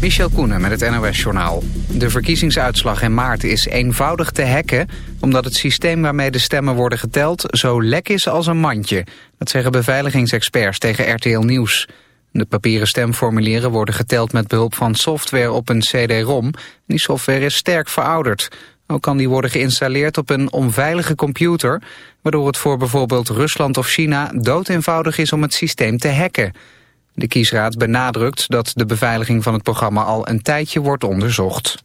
Michel Koenen met het NOS-journaal. De verkiezingsuitslag in maart is eenvoudig te hacken... omdat het systeem waarmee de stemmen worden geteld zo lek is als een mandje. Dat zeggen beveiligingsexperts tegen RTL Nieuws. De papieren stemformulieren worden geteld met behulp van software op een CD-ROM. Die software is sterk verouderd. Ook kan die worden geïnstalleerd op een onveilige computer... waardoor het voor bijvoorbeeld Rusland of China doodeenvoudig is om het systeem te hacken... De kiesraad benadrukt dat de beveiliging van het programma al een tijdje wordt onderzocht.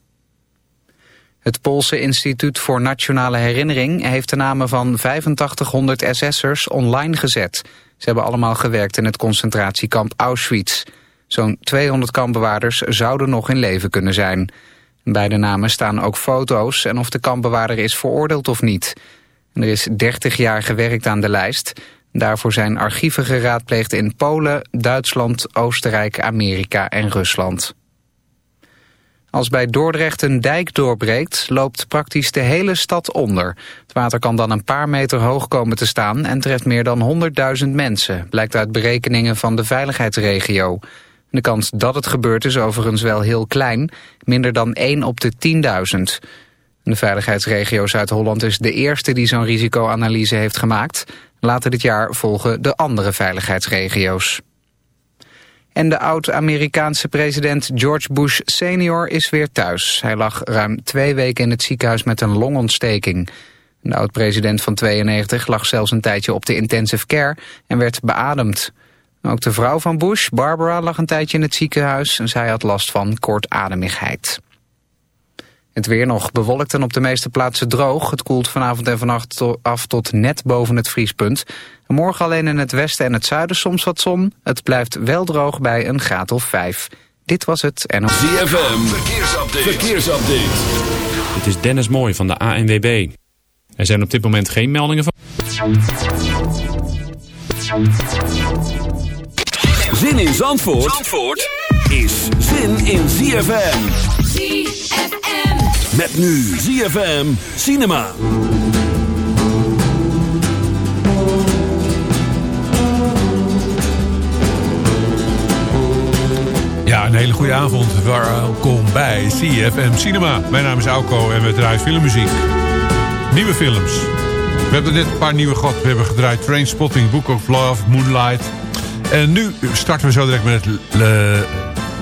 Het Poolse Instituut voor Nationale Herinnering heeft de namen van 8500 SS'ers online gezet. Ze hebben allemaal gewerkt in het concentratiekamp Auschwitz. Zo'n 200 kampbewaarders zouden nog in leven kunnen zijn. Bij de namen staan ook foto's en of de kampbewaarder is veroordeeld of niet. Er is 30 jaar gewerkt aan de lijst. Daarvoor zijn archieven geraadpleegd in Polen, Duitsland, Oostenrijk, Amerika en Rusland. Als bij Dordrecht een dijk doorbreekt, loopt praktisch de hele stad onder. Het water kan dan een paar meter hoog komen te staan en treft meer dan 100.000 mensen, blijkt uit berekeningen van de veiligheidsregio. De kans dat het gebeurt is overigens wel heel klein, minder dan 1 op de 10.000. De veiligheidsregio Zuid-Holland is de eerste die zo'n risicoanalyse heeft gemaakt. Later dit jaar volgen de andere veiligheidsregio's. En de oud-Amerikaanse president George Bush senior is weer thuis. Hij lag ruim twee weken in het ziekenhuis met een longontsteking. De oud-president van 92 lag zelfs een tijdje op de intensive care en werd beademd. Ook de vrouw van Bush, Barbara, lag een tijdje in het ziekenhuis... en zij had last van kortademigheid. Het weer nog bewolkt en op de meeste plaatsen droog. Het koelt vanavond en vannacht af tot net boven het vriespunt. Morgen alleen in het westen en het zuiden soms wat zon. Het blijft wel droog bij een graad of vijf. Dit was het en... ZFM, verkeersupdate. verkeersupdate. Dit is Dennis Mooij van de ANWB. Er zijn op dit moment geen meldingen van... Zin in Zandvoort, Zandvoort is zin in ZFM. ZFM. Met nu ZFM Cinema. Ja, een hele goede avond. Welkom bij CFM Cinema. Mijn naam is Auko en we draaien filmmuziek. Nieuwe films. We hebben net een paar nieuwe gehad. We hebben gedraaid Trainspotting, Book of Love, Moonlight. En nu starten we zo direct met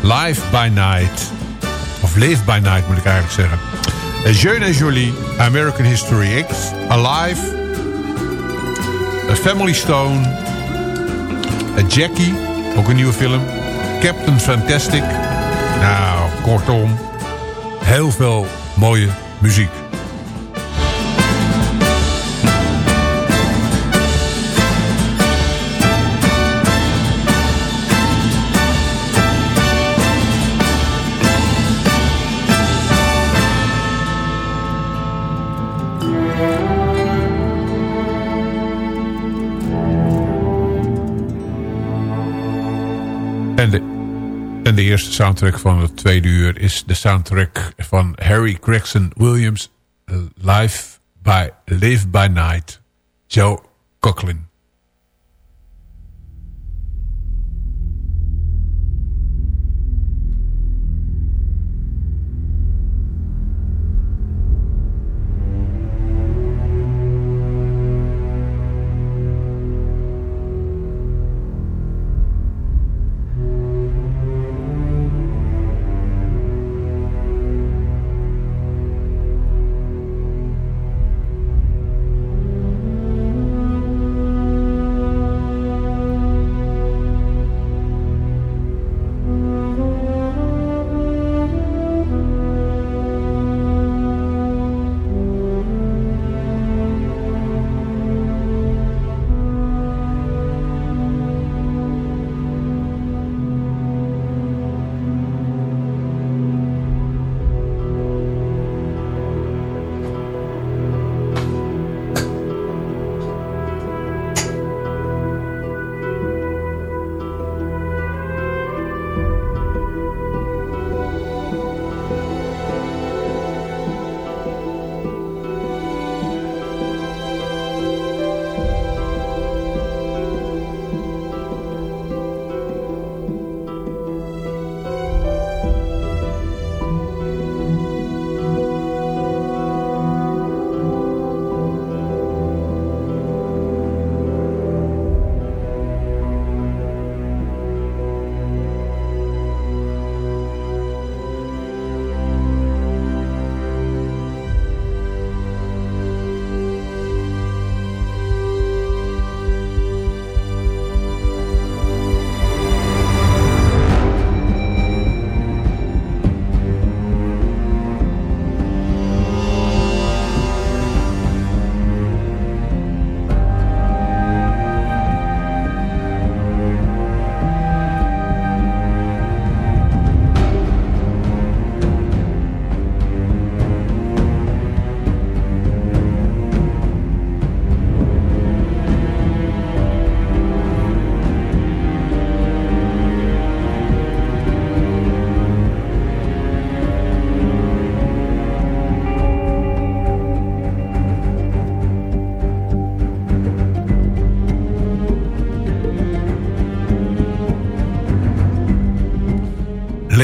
Live by Night. Of Live by Night moet ik eigenlijk zeggen. Jeune et Jolie, American History X, Alive, A Family Stone, A Jackie, ook een nieuwe film, Captain Fantastic. Nou, kortom, heel veel mooie muziek. En de, en de eerste soundtrack van het tweede uur is de soundtrack van Harry Gregson Williams... Live by, Live by Night, Joe Coughlin.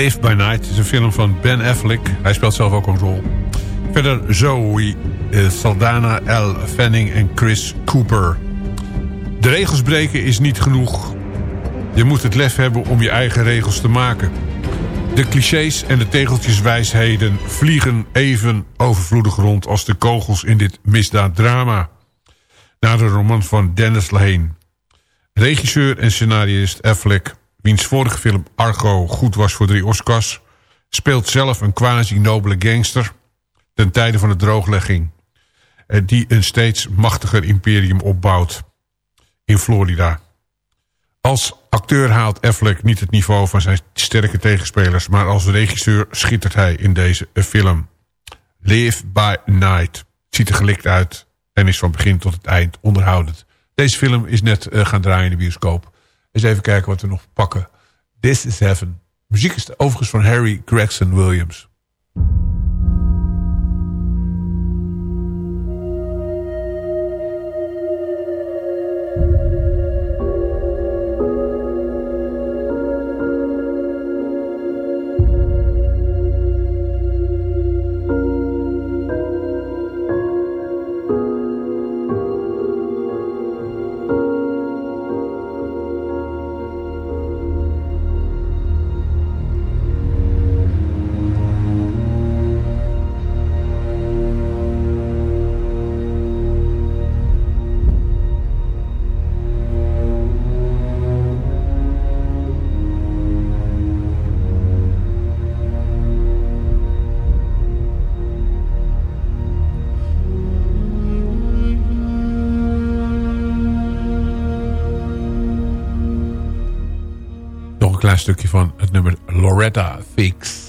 Live by Night is een film van Ben Affleck. Hij speelt zelf ook een rol. Verder Zoe uh, Saldana, Elle Fanning en Chris Cooper. De regels breken is niet genoeg. Je moet het lef hebben om je eigen regels te maken. De clichés en de tegeltjeswijsheden vliegen even overvloedig rond... als de kogels in dit misdaaddrama. Naar de roman van Dennis Lane. Regisseur en scenarist Affleck, wiens vorige film Argo goed was voor drie Oscars... speelt zelf een quasi-nobele gangster ten tijde van de drooglegging... Eh, die een steeds machtiger imperium opbouwt in Florida. Als acteur haalt Affleck niet het niveau van zijn sterke tegenspelers... maar als regisseur schittert hij in deze film. Live by Night ziet er gelikt uit en is van begin tot het eind onderhoudend. Deze film is net uh, gaan draaien in de bioscoop. Eens even kijken wat we nog pakken. This is Heaven. Muziek is overigens van Harry Gregson Williams. Klein stukje van het nummer Loretta Fix.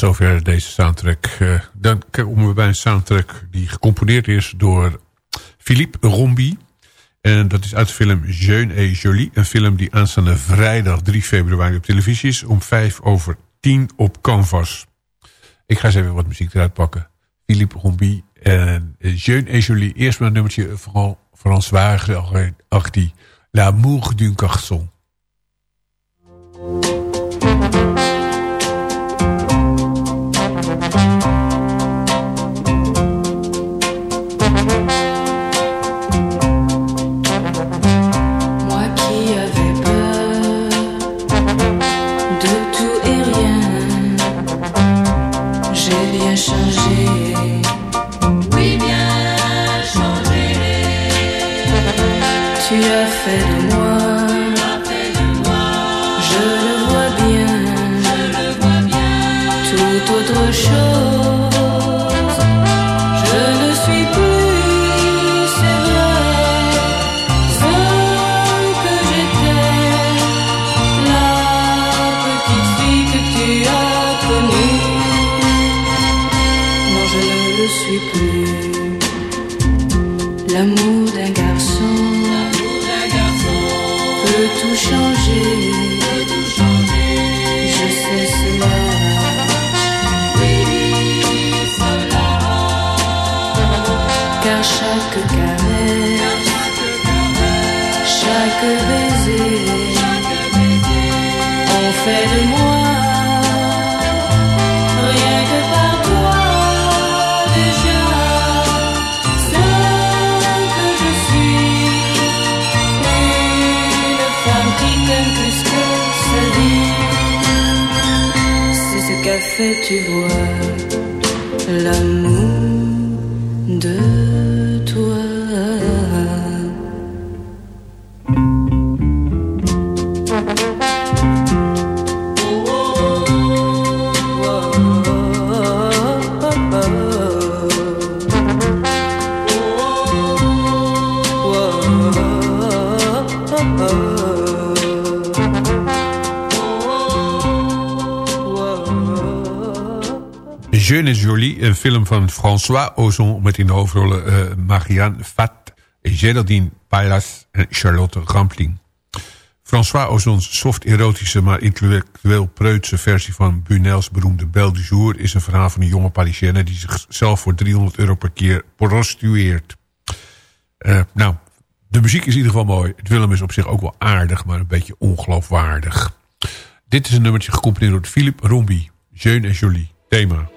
Zover deze soundtrack. Uh, dan komen we bij een soundtrack die gecomponeerd is door Philippe Rombi. En dat is uit de film Jeune et Jolie. Een film die aanstaande vrijdag 3 februari op televisie is. Om 5 over 10 op Canvas. Ik ga eens even wat muziek eruit pakken. Philippe Rombi en Jeune et Jolie. Eerst maar een nummertje van François Hardy. L'amour d'un garçon. Caresse, chaque baiser, on fait de moi rien que par toi déjà ce que je suis, une femme qui t'aime plus que sa vie. C'est ce qu'a fait, tu vois, l'amour Jolie, een film van François Ozon... met in de hoofdrollen uh, Marianne Fat, Geraldine Pailas en Charlotte Rampling. François Ozons soft-erotische, maar intellectueel preutse versie... van Bunel's beroemde Belle du Jour... is een verhaal van een jonge Parisienne... die zichzelf voor 300 euro per keer prostitueert. Uh, nou, de muziek is in ieder geval mooi. Het film is op zich ook wel aardig, maar een beetje ongeloofwaardig. Dit is een nummertje gecomponeerd door Philippe Rombi. Jeune en Jolie. Thema.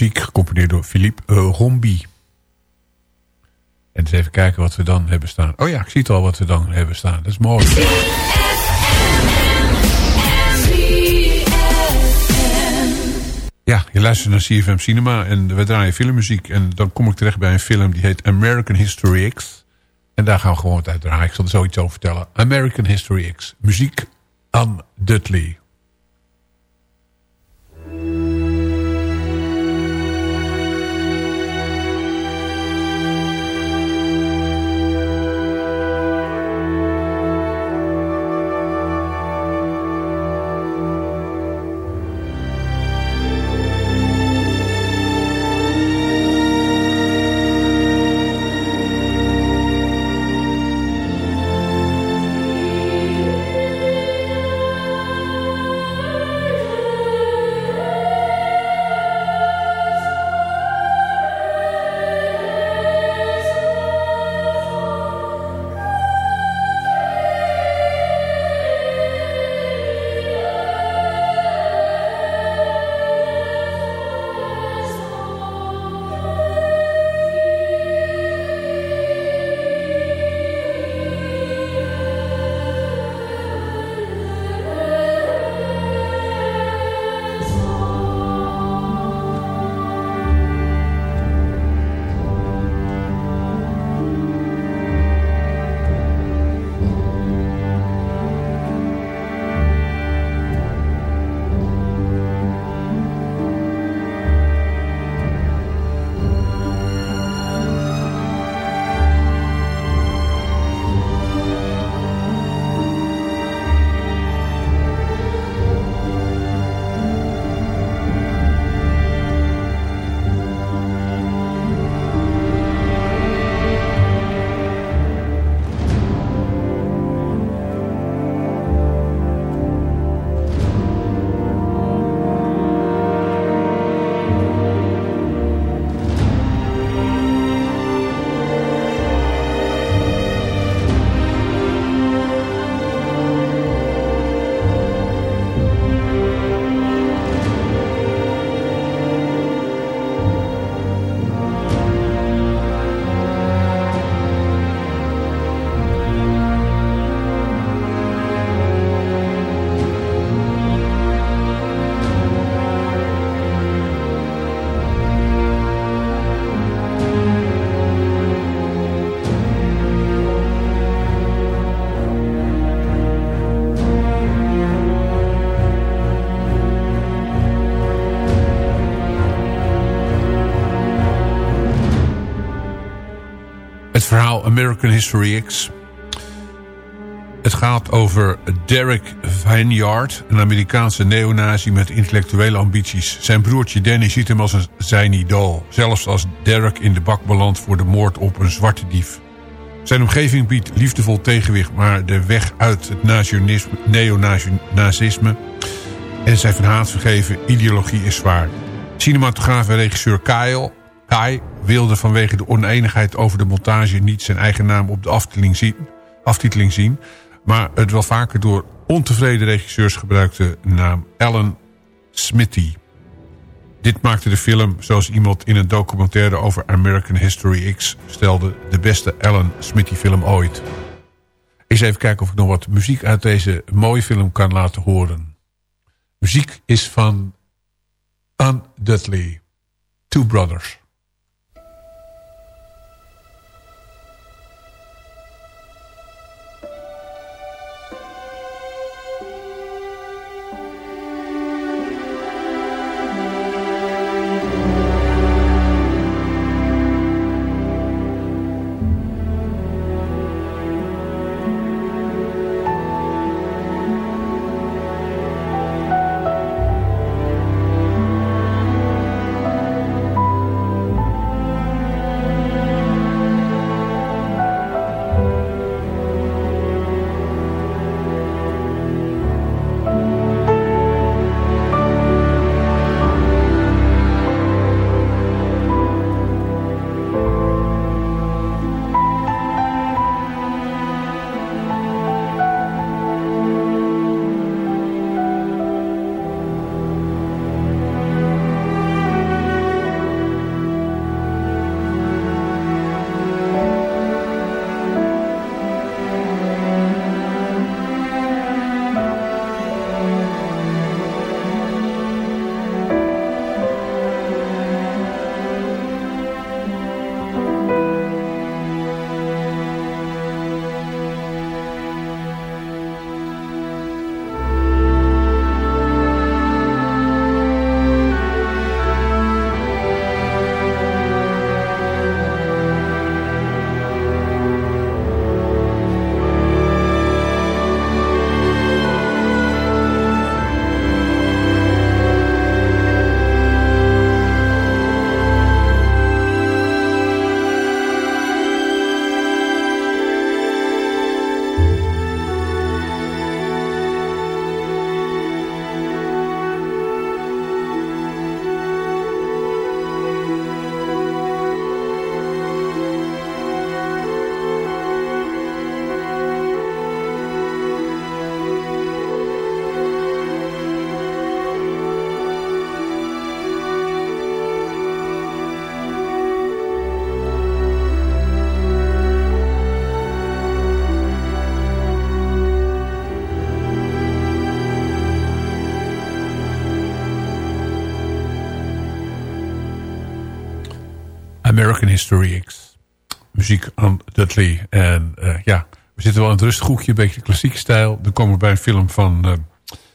Muziek gecomponeerd door Philippe uh, Rombi. En eens even kijken wat we dan hebben staan. Oh ja, ik zie het al wat we dan hebben staan. Dat is mooi. Ja, je luistert naar CFM Cinema en we draaien filmmuziek. En dan kom ik terecht bij een film die heet American History X. En daar gaan we gewoon het uit draaien. Ik zal er zoiets over vertellen. American History X. Muziek aan Dudley. Verhaal American History X. Het gaat over Derek Vineyard, een Amerikaanse neonazi met intellectuele ambities. Zijn broertje Danny ziet hem als zijn idool. Zelfs als Derek in de bak belandt voor de moord op een zwarte dief. Zijn omgeving biedt liefdevol tegenwicht, maar de weg uit het neonazisme en zijn van haat vergeven ideologie is zwaar. Cinematograaf en regisseur Kyle Kai wilde vanwege de oneenigheid over de montage niet zijn eigen naam op de aftiteling zien, aftiteling zien maar het wel vaker door ontevreden regisseurs gebruikte naam Alan Smithy. Dit maakte de film, zoals iemand in een documentaire over American History X stelde, de beste Alan Smithy film ooit. Eens even kijken of ik nog wat muziek uit deze mooie film kan laten horen. Muziek is van Ann Dudley, Two Brothers. American History X. Muziek aan Dudley. En uh, ja, we zitten wel in het rustig hoekje, een beetje klassieke stijl. Dan komen we bij een film van, uh,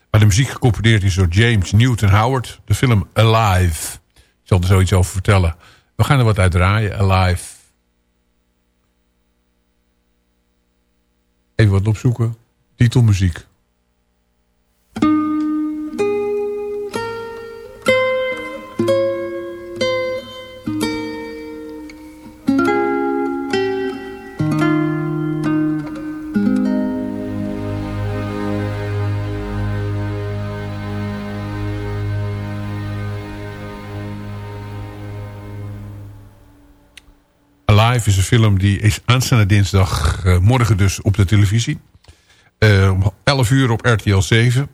waar de muziek gecomponeerd is door James Newton Howard. De film Alive. Ik zal er zoiets over vertellen. We gaan er wat uit draaien, Alive. Even wat opzoeken. Titelmuziek. Alive is een film die is aanstaande dinsdag, uh, morgen dus, op de televisie. Uh, om 11 uur op RTL 7.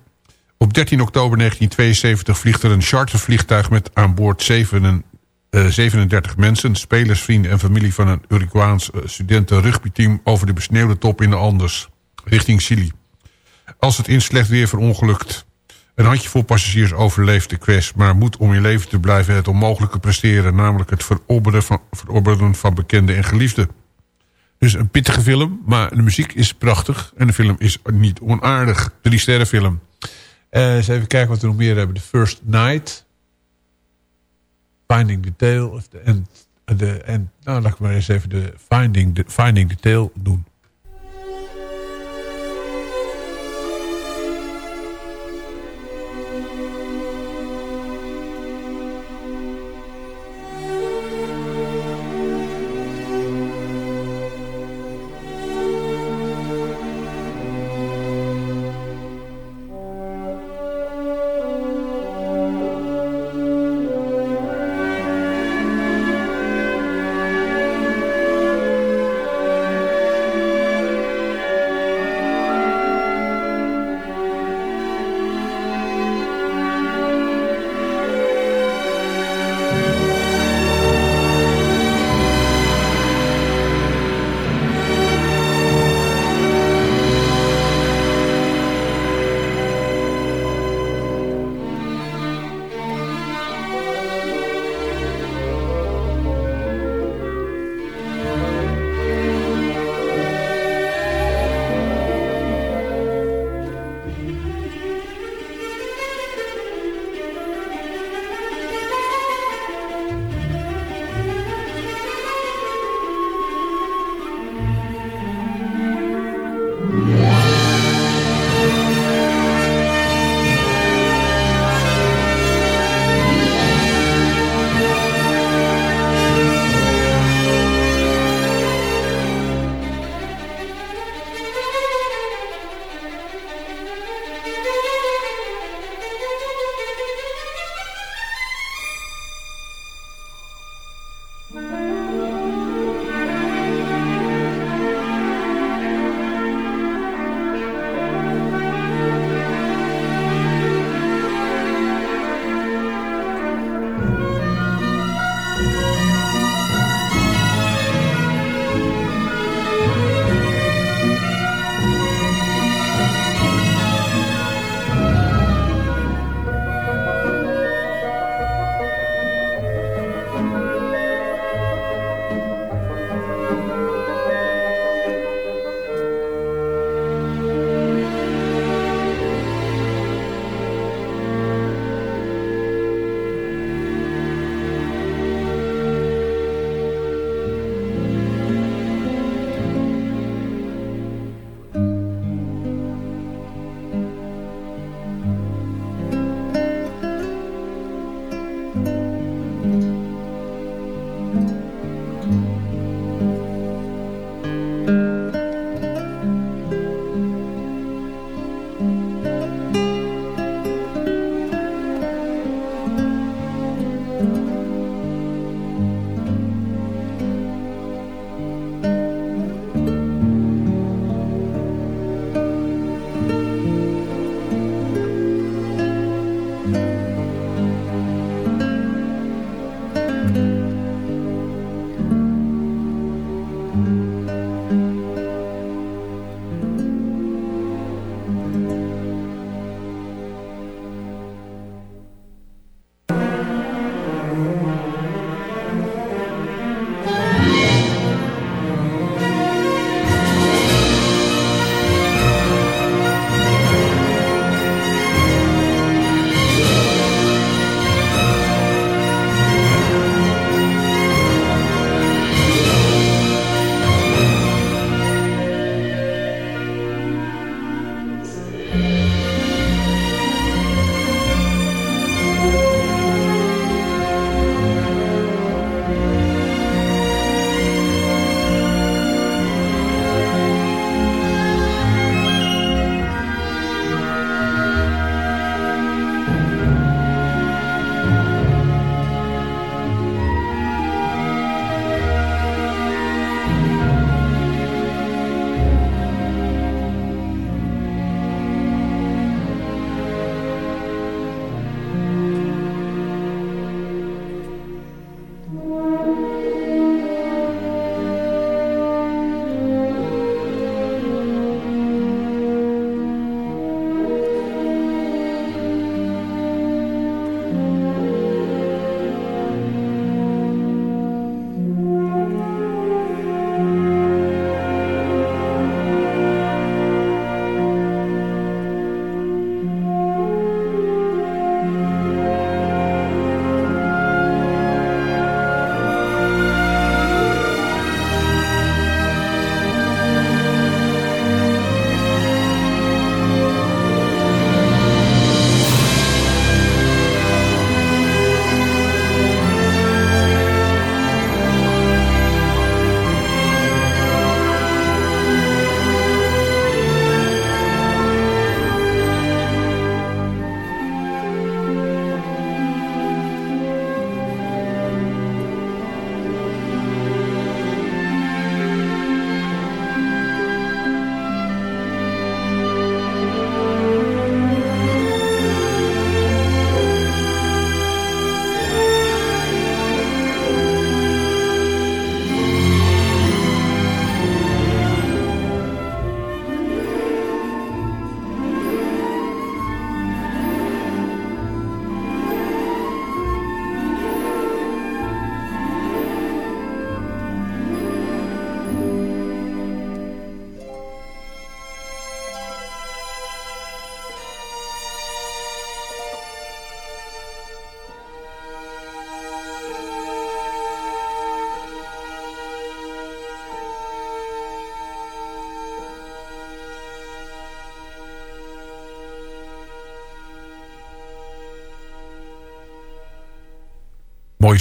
Op 13 oktober 1972 vliegt er een chartervliegtuig met aan boord 7, uh, 37 mensen... spelers, vrienden en familie van een Uruguaans studenten rugbyteam... over de besneeuwde top in de Anders, richting Chili. Als het in slecht weer verongelukt een handjevol passagiers overleeft de crash... maar moet om in leven te blijven het onmogelijke presteren... namelijk het verorberen van, verorberen van bekenden en geliefden. Dus een pittige film, maar de muziek is prachtig... en de film is niet onaardig. Drie sterren film. Uh, eens even kijken wat we nog meer hebben. The First Night. Finding the Tale. En, de, en, nou, laat ik maar eens even de Finding the, Finding the Tale doen.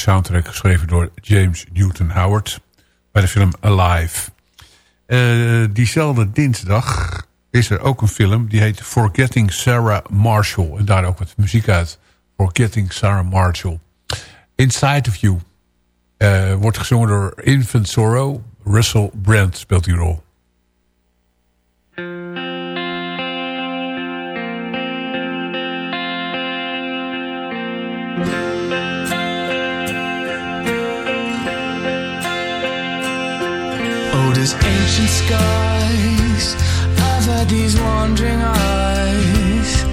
Soundtrack geschreven door James Newton Howard. Bij de film Alive. Uh, diezelfde dinsdag is er ook een film. Die heet Forgetting Sarah Marshall. En daar ook wat muziek uit. Forgetting Sarah Marshall. Inside of You. Uh, wordt gezongen door Infant Sorrow. Russell Brand speelt die rol. Does ancient skies. I've had these wandering eyes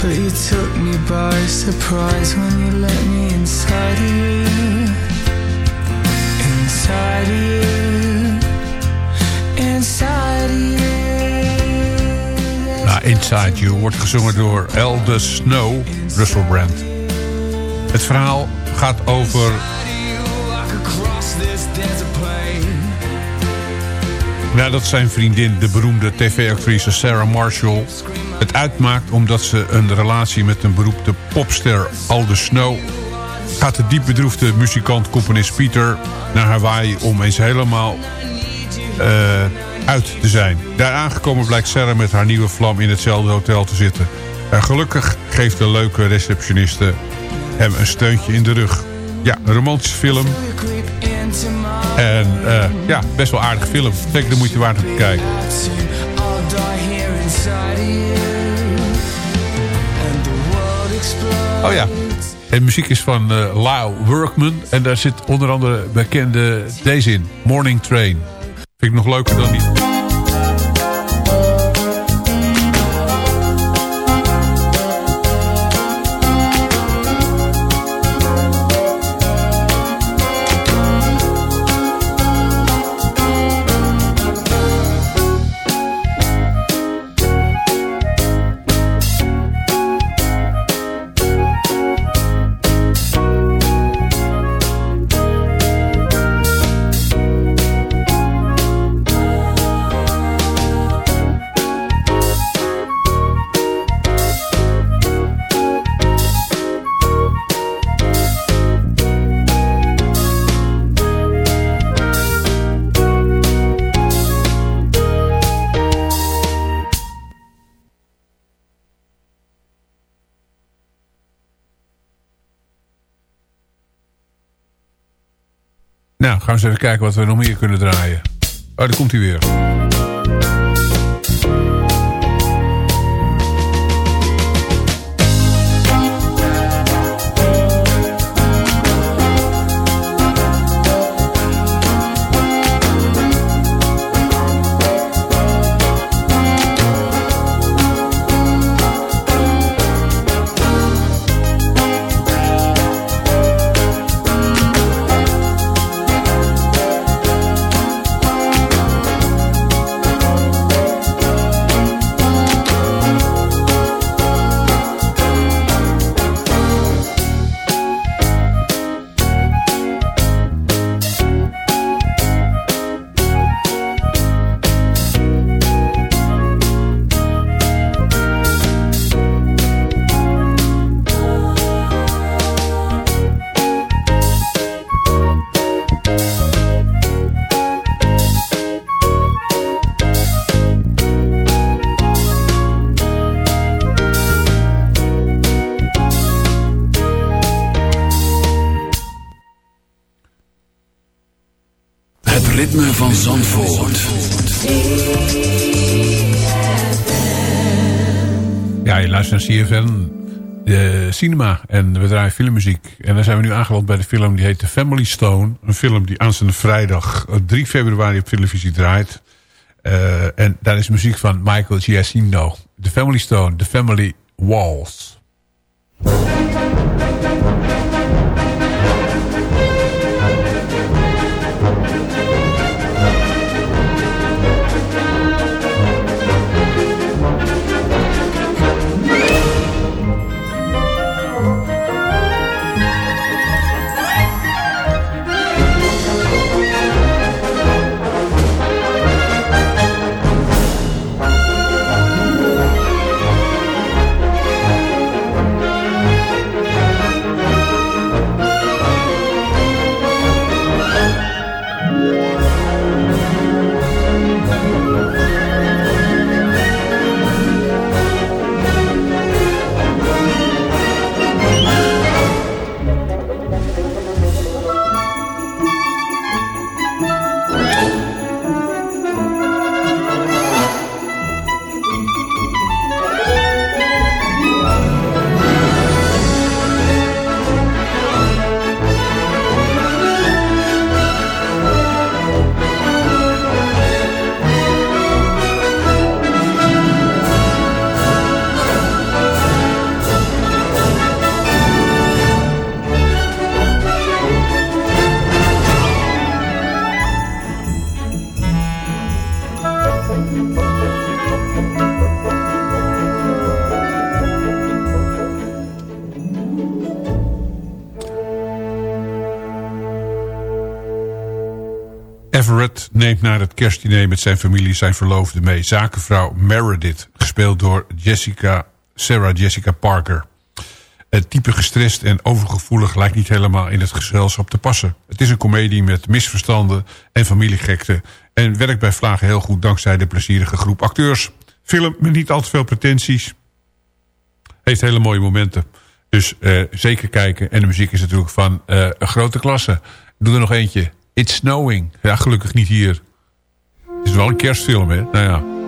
But you took me by surprise When you let me inside of you. Inside of you. Inside of you. Nou, Inside You wordt gezongen door Eldest Snow, Russell Brand. Het verhaal gaat over Nadat zijn vriendin, de beroemde tv-actrice Sarah Marshall... het uitmaakt omdat ze een relatie met een beroepte popster Aldous Snow... gaat de diep bedroefde muzikant-componist Peter naar Hawaii... om eens helemaal uh, uit te zijn. Daar aangekomen blijkt Sarah met haar nieuwe vlam in hetzelfde hotel te zitten. En gelukkig geeft de leuke receptioniste hem een steuntje in de rug. Ja, een romantische film... En uh, ja, best wel aardig film. Zeker de moeite waard om te kijken. Oh ja. En muziek is van uh, Lyle Workman. En daar zit onder andere bekende deze in. Morning Train. Vind ik nog leuker dan die... Nou, gaan we eens even kijken wat we nog meer kunnen draaien. Oh, daar komt hij weer. Van Zandvoort. Ja, je luistert naar CFN, de cinema en we draaien filmmuziek. En dan zijn we nu aangeland bij de film die heet The Family Stone. Een film die aanstaande vrijdag 3 februari op televisie draait. Uh, en daar is muziek van Michael Giacchino. The Family Stone, The Family Walls. Everett neemt naar het kerstdiner met zijn familie zijn verloofde mee. Zakenvrouw Meredith, gespeeld door Jessica, Sarah Jessica Parker. Het type gestrest en overgevoelig lijkt niet helemaal in het gezelschap te passen. Het is een komedie met misverstanden en familiegekte... en werkt bij Vlagen heel goed dankzij de plezierige groep acteurs. Film met niet al te veel pretenties. Heeft hele mooie momenten. Dus uh, zeker kijken. En de muziek is natuurlijk van uh, een grote klasse. Doe er nog eentje. It's Snowing. Ja, gelukkig niet hier. Het is wel een kerstfilm, hè? Nou ja.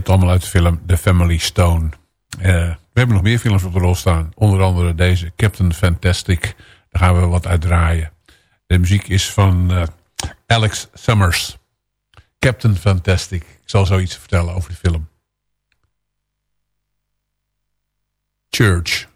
Dat allemaal uit de film The Family Stone. Uh, we hebben nog meer films op de rol staan. Onder andere deze Captain Fantastic. Daar gaan we wat uit draaien. De muziek is van uh, Alex Summers. Captain Fantastic. Ik zal zoiets vertellen over de film. Church.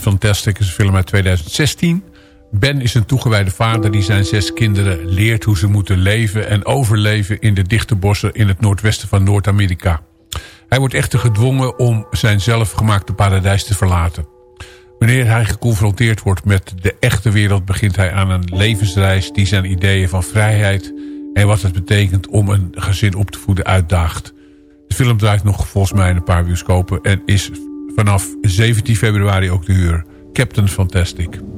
Fantastic is een film uit 2016. Ben is een toegewijde vader die zijn zes kinderen leert hoe ze moeten leven en overleven in de dichte bossen in het noordwesten van Noord-Amerika. Hij wordt echter gedwongen om zijn zelfgemaakte paradijs te verlaten. Wanneer hij geconfronteerd wordt met de echte wereld... begint hij aan een levensreis die zijn ideeën van vrijheid... en wat het betekent om een gezin op te voeden uitdaagt. De film draait nog volgens mij een paar bioscopen... en is vanaf 17 februari ook te huur. Captain Fantastic.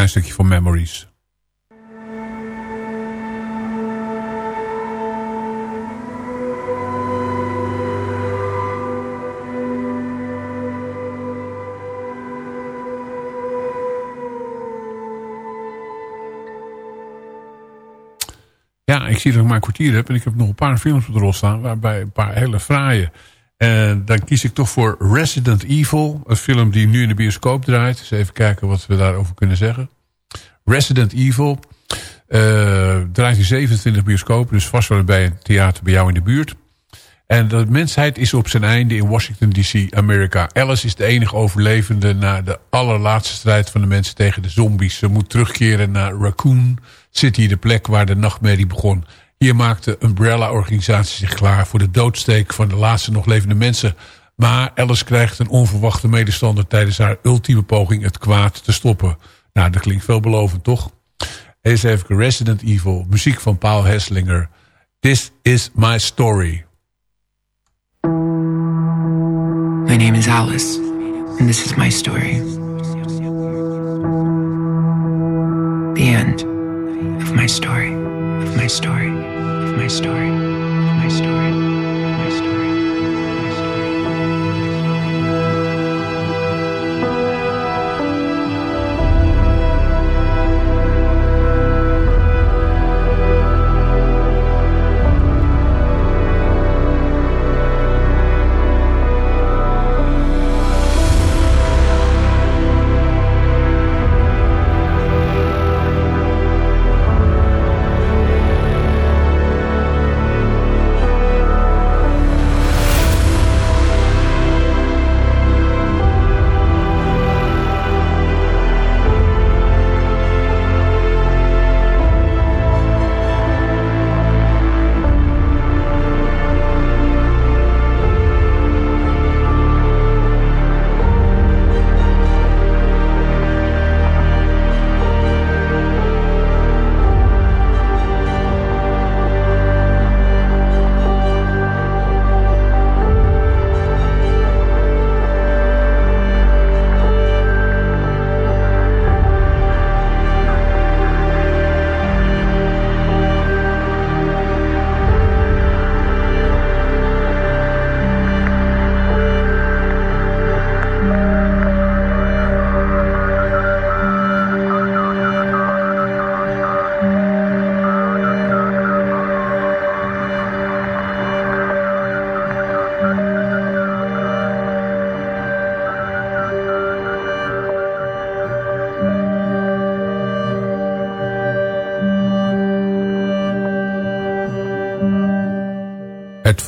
Klein stukje van Memories. Ja, ik zie dat ik een kwartier heb. En ik heb nog een paar films op de rol staan. Waarbij een paar hele fraaie. En dan kies ik toch voor Resident Evil. Een film die nu in de bioscoop draait. Dus even kijken wat we daarover kunnen zeggen. Resident Evil. Uh, draait in 27 bioscopen. Dus vast wel bij een theater bij jou in de buurt. En de mensheid is op zijn einde in Washington DC, Amerika. Alice is de enige overlevende na de allerlaatste strijd van de mensen tegen de zombies. Ze moet terugkeren naar Raccoon City, de plek waar de nachtmerrie begon. Hier maakte Umbrella-organisatie zich klaar voor de doodsteek van de laatste nog levende mensen. Maar Alice krijgt een onverwachte medestander tijdens haar ultieme poging het kwaad te stoppen. Nou, dat klinkt veelbelovend, toch? Eens even Resident Evil, muziek van Paul Hesslinger. This is my story. My name is Alice, and this is my story. The end of my story, my story, my story,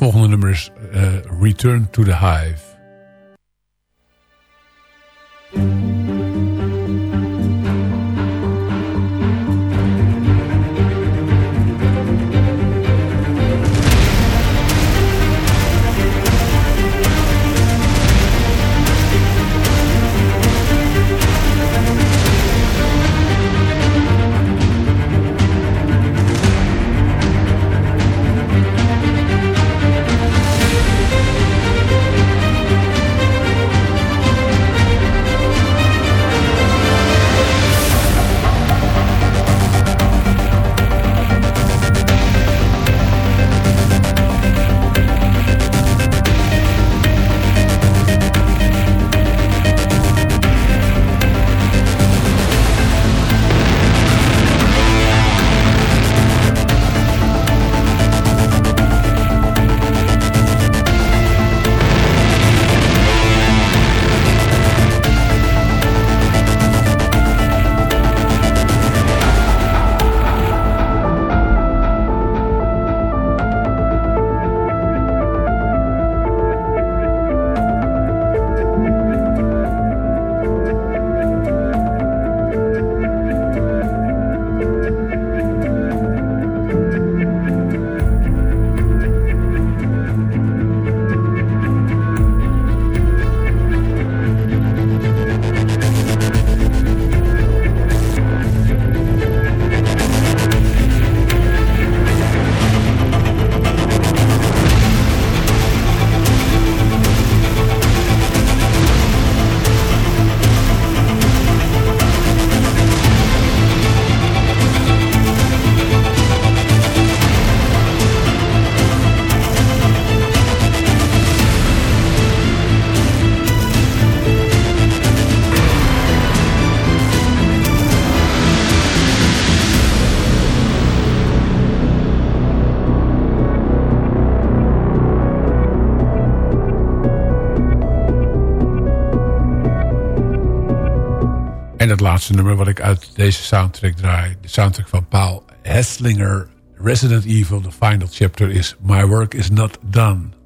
volgende nummer is uh, Return to the Hive. Laatste nummer wat ik uit deze soundtrack draai... de soundtrack van Paul Hesslinger... Resident Evil, the final chapter is... My work is not done.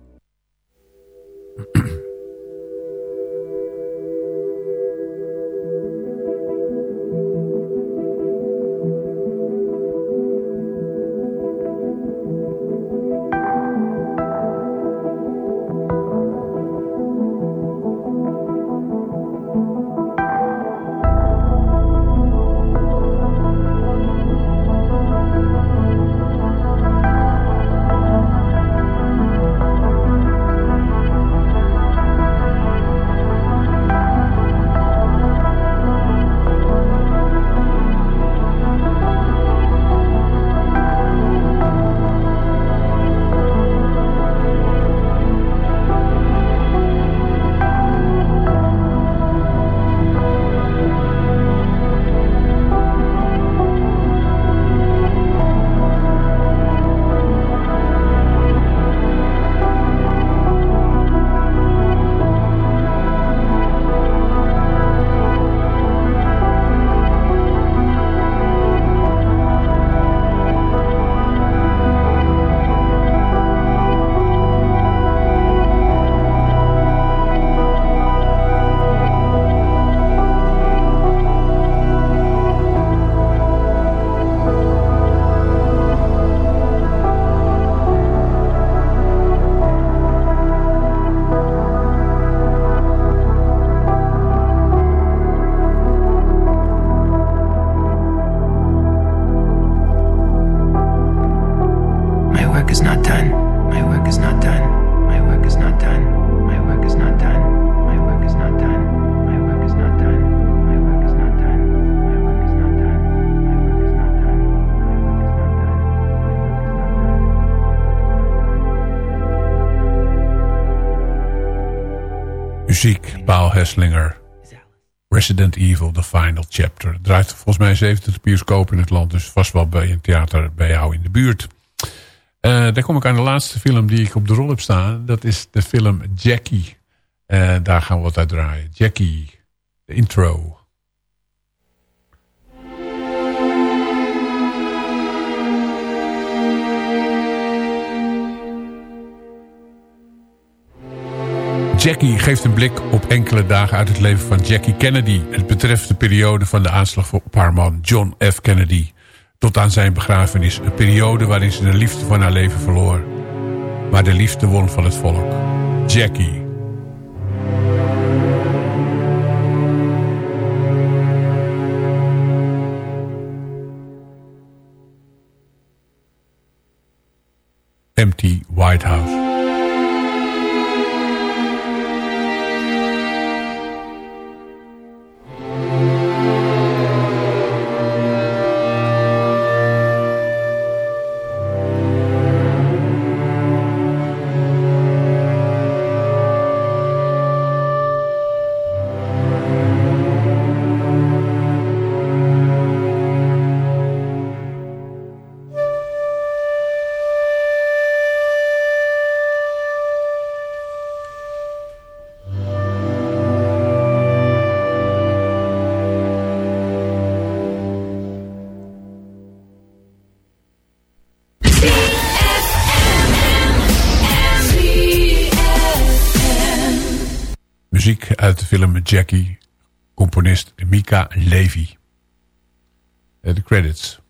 Resident Evil, The Final Chapter. Draait volgens mij 70 bioscopen in het land. Dus vast wel bij een theater bij jou in de buurt. Uh, dan kom ik aan de laatste film die ik op de rol heb staan. Dat is de film Jackie. Uh, daar gaan we wat uit draaien. Jackie, de intro. Jackie geeft een blik op enkele dagen uit het leven van Jackie Kennedy. Het betreft de periode van de aanslag op haar man John F. Kennedy. Tot aan zijn begrafenis. Een periode waarin ze de liefde van haar leven verloor. Maar de liefde won van het volk. Jackie. Empty White House. Monica Levy. Eh, de credits.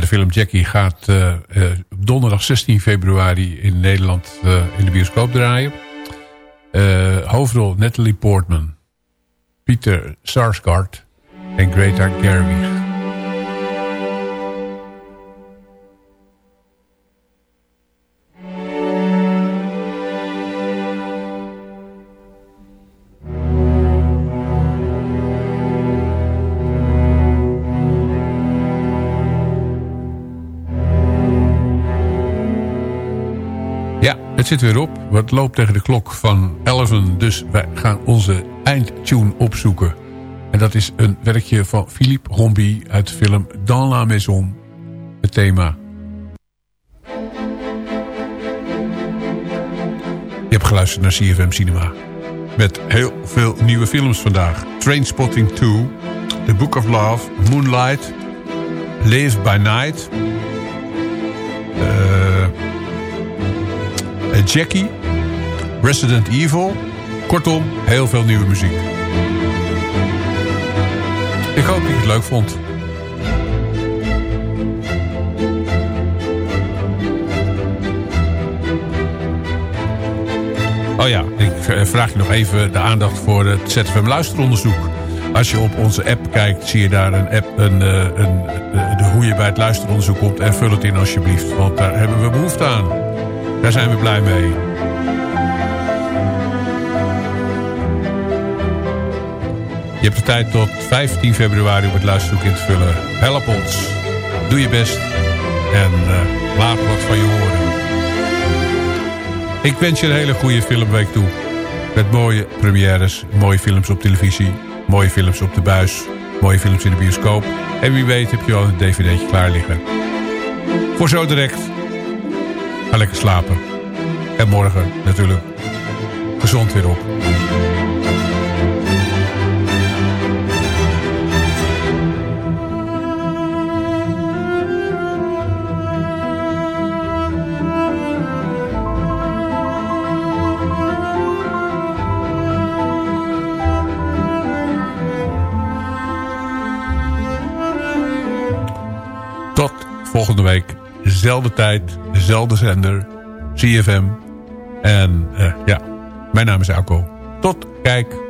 De film Jackie gaat uh, uh, donderdag 16 februari in Nederland uh, in de bioscoop draaien. hoofdrol Natalie Portman, Pieter Sarsgaard en Greta Gerwig. Zit weer op. Het loopt tegen de klok van 11. Dus wij gaan onze eindtune opzoeken. En dat is een werkje van Philippe Rombi uit de film Dans la Maison. Het thema. Je hebt geluisterd naar CFM Cinema. Met heel veel nieuwe films vandaag. Trainspotting 2, The Book of Love, Moonlight, Live by Night... Jackie, Resident Evil. Kortom, heel veel nieuwe muziek. Ik hoop dat je het leuk vond. Oh ja, ik vraag je nog even de aandacht voor het ZFM luisteronderzoek. Als je op onze app kijkt, zie je daar een app, een, eh, een, eh, hoe je bij het luisteronderzoek komt. En vul het in alsjeblieft, want daar hebben we behoefte aan. Daar zijn we blij mee. Je hebt de tijd tot 15 februari om het luisterzoek in te vullen. Help ons. Doe je best. En uh, laat wat van je horen. Ik wens je een hele goede filmweek toe. Met mooie premières, mooie films op televisie, mooie films op de buis, mooie films in de bioscoop. En wie weet heb je al een dvd'tje klaar liggen. Voor zo direct Ga lekker slapen. En morgen natuurlijk gezond weer op. Tot volgende week. Zelfde tijd, dezelfde zender, CFM. En uh, ja, mijn naam is Alco. Tot kijk.